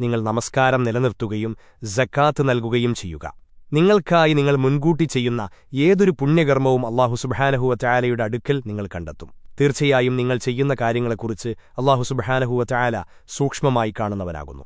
നിങ്ങൾ നമസ്കാരം നിലനിർത്തുകയും ജക്കാത്ത് നൽകുകയും ചെയ്യുക. നിങ്ങൾക്കായി നിങ്ങൾ മുൻകൂട്ടി ചെയ്യുന്ന ഏതൊരു പുണ്യകർമ്മവും അള്ളാഹു സുബഹാനഹുവ ചായാലയുടെ അടുക്കൽ നിങ്ങൾ കണ്ടെത്തും. തീർച്ചയായും നിങ്ങൾ ചെയ്യുന്ന കാര്യങ്ങളെക്കുറിച്ച് അള്ളാഹു സുബഹാനഹുവ ചായാല സൂക്ഷ്മമായി കാണുന്നവനാകുന്നു.